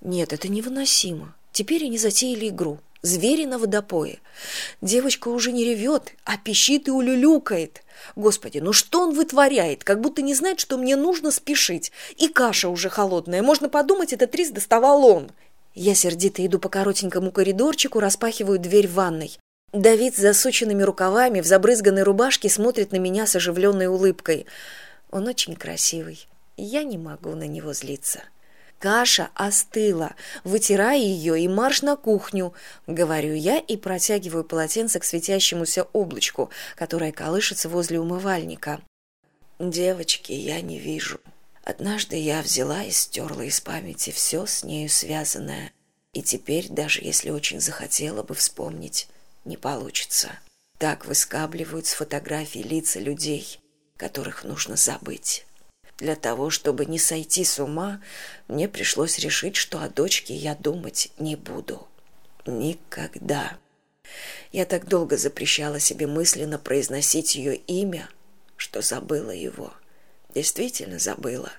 Нет, это невыносимо. Теперь они затеяли игру. Звери на водопое. Девочка уже не ревет, а пищит и улюлюкает. Господи, ну что он вытворяет? Как будто не знает, что мне нужно спешить. И каша уже холодная. Можно подумать, этот рис доставал он. Я сердито иду по коротенькому коридорчику, распахиваю дверь в ванной. Давид с засученными рукавами в забрызганной рубашке смотрит на меня с оживленной улыбкой. Он очень красивый. Я не могу на него злиться. Каша остыла. Вытирай ее и марш на кухню, говорю я и протягиваю полотенце к светящемуся облачку, которое колышется возле умывальника. Девочки я не вижу. Однажды я взяла и стерла из памяти все с нею связанное, и теперь, даже если очень захотела бы вспомнить, не получится. Так выскабливают с фотографий лица людей, которых нужно забыть. Для того, чтобы не сойти с ума, мне пришлось решить, что о дочке я думать не буду. Никогда. Я так долго запрещала себе мысленно произносить ее имя, что забыла его. Действительно забыла.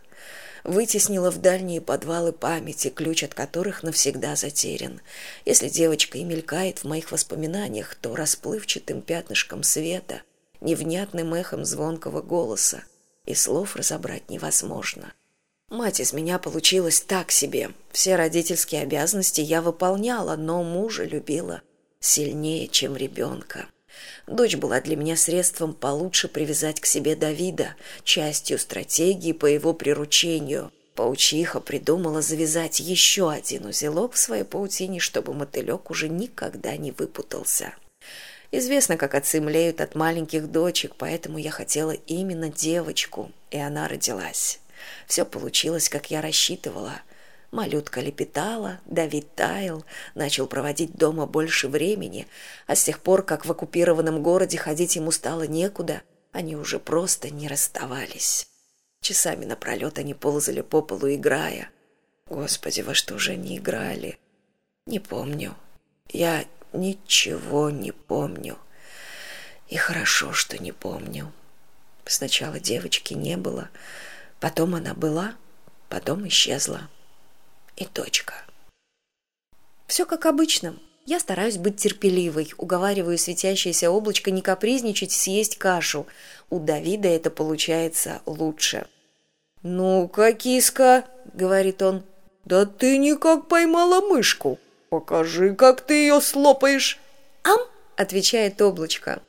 Вытеснила в дальние подвалы памяти, ключ от которых навсегда затерян. Если девочка и мелькает в моих воспоминаниях, то расплывчатым пятнышком света, невнятным эхом звонкого голоса, и слов разобрать невозможно. Мать из меня получилась так себе. Все родительские обязанности я выполняла, но мужа любила сильнее, чем ребенка. Дочь была для меня средством получше привязать к себе Давида, частью стратегии по его приручению. Паучиха придумала завязать еще один узелок в своей паутине, чтобы мотылек уже никогда не выпутался. Известно, как отцы млеют от маленьких дочек, поэтому я хотела именно девочку, и она родилась. Все получилось, как я рассчитывала. Малютка лепетала, Давид таял, начал проводить дома больше времени, а с тех пор, как в оккупированном городе ходить ему стало некуда, они уже просто не расставались. Часами напролет они ползали по полу, играя. Господи, во что же они играли? Не помню. Я ничего не помню. И хорошо, что не помню. Сначала девочки не было, потом она была, потом исчезла. И точка. Все как обычно. Я стараюсь быть терпеливой, уговариваю светящееся облачко не капризничать, съесть кашу. У Давида это получается лучше. «Ну-ка, киска», — говорит он, — «да ты никак поймала мышку». «Покажи, как ты ее слопаешь!» «Ам!» — отвечает облачко.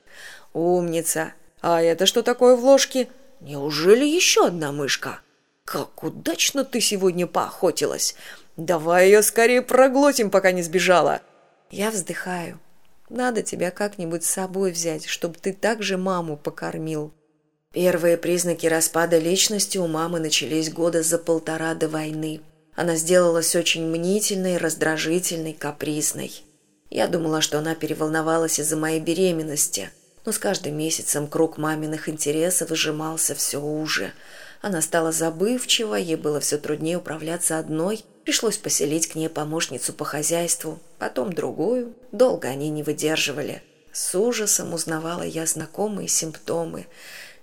«Умница! А это что такое в ложке? Неужели еще одна мышка?» «Как удачно ты сегодня поохотилась! Давай ее скорее проглотим, пока не сбежала!» Я вздыхаю. Надо тебя как-нибудь с собой взять, чтобы ты также маму покормил. Первые признаки распада личности у мамы начались года за полтора до войны. Она сделалась очень мнительной, раздражительной, капризной. Я думала, что она переволновалась из-за моей беременности, но с каждым месяцем круг маминых интересов сжимался все уже. Она стала забывчива, ей было все труднее управляться одной, пришлось поселить к ней помощницу по хозяйству, потом другую. Долго они не выдерживали. С ужасом узнавала я знакомые симптомы.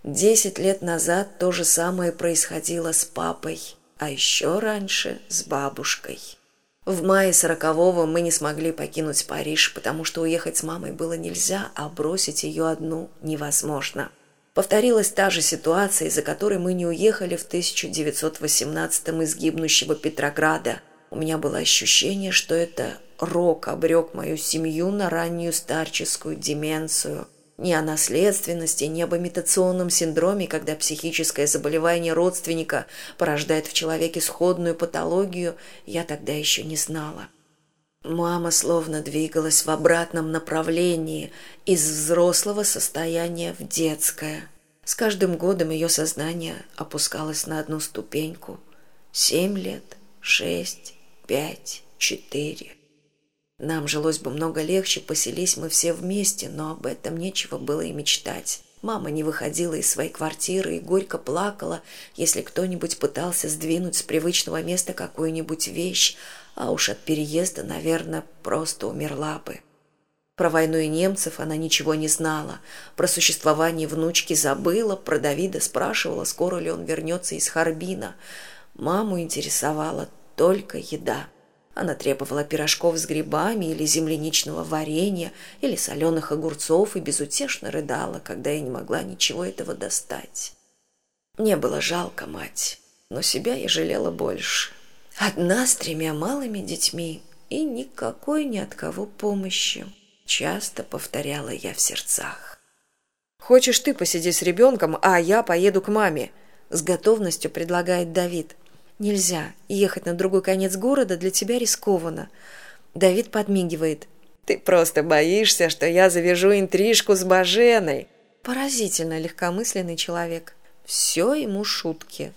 Десять лет назад то же самое происходило с папой а еще раньше с бабушкой. В мае сорокового мы не смогли покинуть Париж, потому что уехать с мамой было нельзя, а бросить ее одну невозможно. Повторилась та же ситуация, из-за которой мы не уехали в 1918-м из гибнущего Петрограда. У меня было ощущение, что это рок обрек мою семью на раннюю старческую деменцию – ни о наследственности, ни об имитационном синдроме, когда психическое заболевание родственника порождает в человеке сходную патологию, я тогда еще не знала. Мама словно двигалась в обратном направлении, из взрослого состояния в детское. С каждым годом ее сознание опускалось на одну ступеньку. Семь лет, шесть, пять, четыре. Нам жилось бы много легче, поселись мы все вместе, но об этом нечего было и мечтать. Мама не выходила из своей квартиры и горько плакала, если кто-нибудь пытался сдвинуть с привычного места какую-нибудь вещь, а уж от переезда, наверное, просто умерла бы. Про войну и немцев она ничего не знала. Про существование внучки забыла, про Давида спрашивала, скоро ли он вернется из Харбина. Маму интересовала только еда. Она требовала пирожков с грибами или земляничного варенья, или соленых огурцов и безутешно рыдала, когда я не могла ничего этого достать. Мне было жалко мать, но себя я жалела больше. Одна с тремя малыми детьми и никакой ни от кого помощи. Часто повторяла я в сердцах. «Хочешь ты посидеть с ребенком, а я поеду к маме?» С готовностью предлагает Давид. Нельзя. Ехать на другой конец города для тебя рискованно. Давид подмигивает. Ты просто боишься, что я завяжу интрижку с Баженой. Поразительно легкомысленный человек. Все ему шутки.